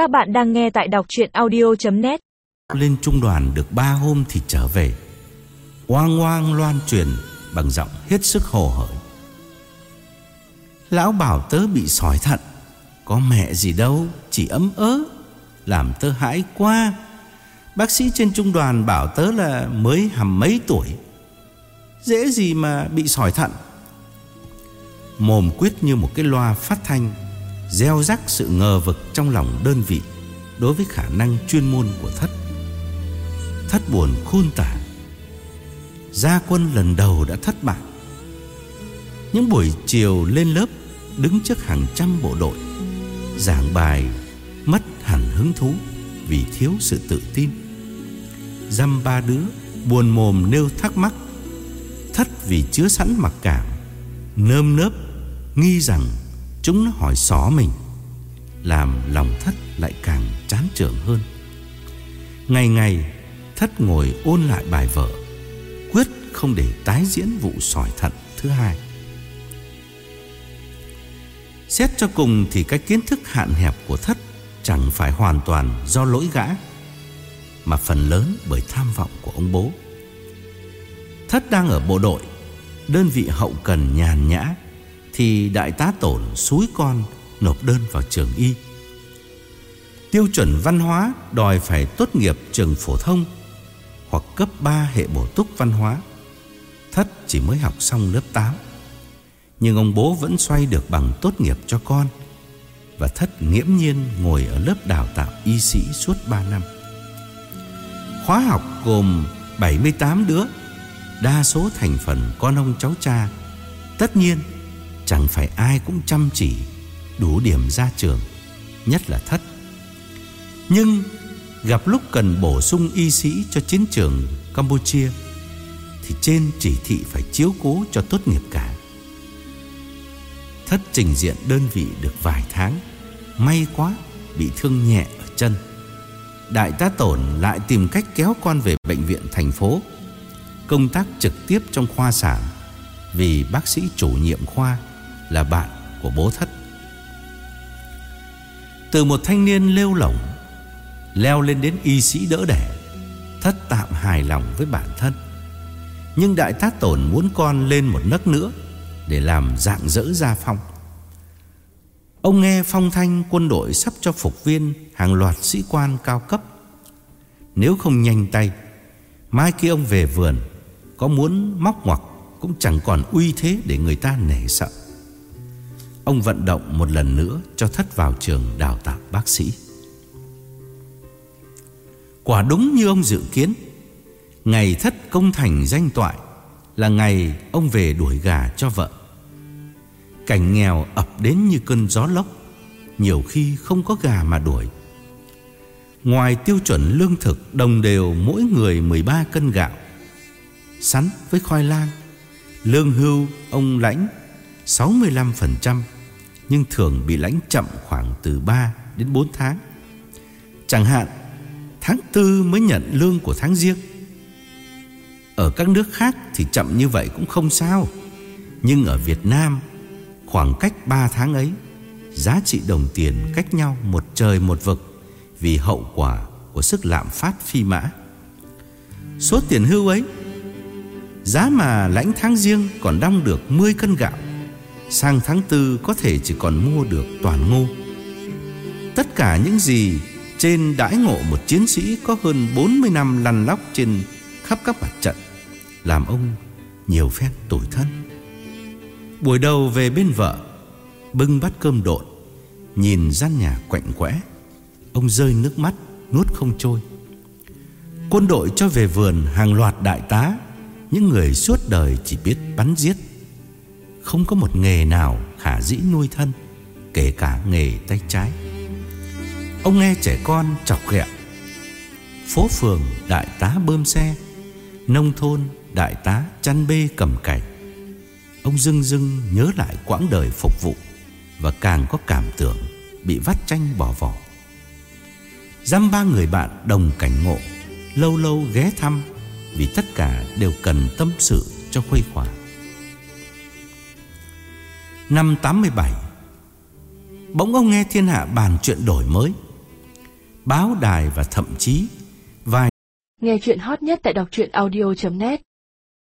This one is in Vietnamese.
Các bạn đang nghe tại đọc chuyện audio.net Lên trung đoàn được ba hôm thì trở về. Oang oang loan truyền Bằng giọng hết sức hồ hởi. Lão bảo tớ bị sỏi thận. Có mẹ gì đâu, Chỉ ấm ớ, Làm tớ hãi quá. Bác sĩ trên trung đoàn bảo tớ là mới hầm mấy tuổi. Dễ gì mà bị sỏi thận. Mồm quyết như một cái loa phát thanh. Gieo rắc sự ngờ vực trong lòng đơn vị Đối với khả năng chuyên môn của thất. Thất buồn khôn tả. Gia quân lần đầu đã thất bại. Những buổi chiều lên lớp, Đứng trước hàng trăm bộ đội, Giảng bài, Mất hẳn hứng thú Vì thiếu sự tự tin. Dăm ba đứa Buồn mồm nêu thắc mắc. Thất vì chứa sẵn mặc cảm, Nơm nớp, Nghi rằng Chúng nó hỏi xó mình. Làm lòng thất lại càng chán trưởng hơn. Ngày ngày, Thất ngồi ôn lại bài vở, Quyết không để tái diễn vụ sỏi thận thứ hai. Xét cho cùng thì cái kiến thức hạn hẹp của Thất Chẳng phải hoàn toàn do lỗi gã, Mà phần lớn bởi tham vọng của ông bố. Thất đang ở bộ đội, Đơn vị hậu cần nhàn nhã thì đại tá tổn suối con Nộp đơn vào trường y. Tiêu chuẩn văn hóa Đòi phải tốt nghiệp trường phổ thông Hoặc cấp 3 hệ bổ túc văn hóa. Thất chỉ mới học xong lớp 8 Nhưng ông bố vẫn xoay được bằng tốt nghiệp cho con. Và Thất nghiễm nhiên ngồi ở lớp đào tạo y sĩ suốt 3 năm. Khóa học gồm 78 đứa, Đa số thành phần con ông cháu cha. Tất nhiên Chẳng phải ai cũng chăm chỉ Đủ điểm ra trường, Nhất là thất. Nhưng gặp lúc cần bổ sung y sĩ Cho chiến trường Campuchia, Thì trên chỉ thị phải chiếu cố cho tốt nghiệp cả. Thất trình diện đơn vị được vài tháng, May quá Bị thương nhẹ ở chân. Đại tá Tổn lại tìm cách kéo con về bệnh viện thành phố. Công tác trực tiếp trong khoa sản, vì bác sĩ chủ nhiệm khoa là bạn của bố thất. Từ một thanh niên lêu lỏng leo lên đến y sĩ đỡ đẻ, thất tạm hài lòng với bản thân. Nhưng đại tá tổn muốn con lên một nấc nữa để làm dạng dỡ gia phong. Ông nghe phong thanh quân đội sắp cho phục viên hàng loạt sĩ quan cao cấp. Nếu không nhanh tay, mai kia ông về vườn có muốn móc ngoặc Cũng chẳng còn uy thế để người ta nể sợ Ông vận động một lần nữa Cho thất vào trường đào tạo bác sĩ. Quả đúng như ông dự kiến, Ngày thất công thành danh toại Là ngày ông về đuổi gà cho vợ. Cảnh nghèo ập đến như cơn gió lốc, Nhiều khi không có gà mà đuổi. Ngoài tiêu chuẩn lương thực, đồng đều mỗi người 13 cân gạo. Sắn với khoai lang. Lương hưu ông lãnh 65% nhưng thường bị lãnh chậm khoảng từ 3 đến 4 tháng. Chẳng hạn, tháng 4 mới nhận lương của tháng riêng. Ở các nước khác thì chậm như vậy cũng không sao. Nhưng ở Việt Nam, khoảng cách 3 tháng ấy, giá trị đồng tiền cách nhau một trời một vực vì hậu quả của sức lạm phát phi mã. Số tiền hưu ấy, Giá mà lãnh tháng riêng còn đong được 10 cân gạo Sang tháng tư có thể chỉ còn mua được toàn ngô. Tất cả những gì trên đãi ngộ một chiến sĩ có hơn 40 năm lăn lóc trên khắp các mặt trận, Làm ông nhiều phen tủi thân Buổi đầu về bên vợ, Bưng bát cơm độn, Nhìn gian nhà quạnh quẽ, Ông rơi nước mắt, nuốt không trôi. Quân đội cho về vườn hàng loạt đại tá, những người suốt đời chỉ biết bắn giết. Không có một nghề nào khả dĩ nuôi thân, Kể cả nghề tay trái. Ông nghe trẻ con chọc ghẹo, Phố phường đại tá bơm xe, Nông thôn đại tá chăn bê cầm cày. Ông dưng dưng nhớ lại quãng đời phục vụ Và càng có cảm tưởng Bị vắt tranh bỏ vỏ. Dăm ba người bạn đồng cảnh ngộ, Lâu lâu ghé thăm vì tất cả đều cần tâm sự cho khuây khỏa. Năm 87 Bỗng ông nghe thiên hạ bàn chuyện đổi mới, báo đài và thậm chí vài Nghe chuyện hot nhất tại đọc truyện audio.net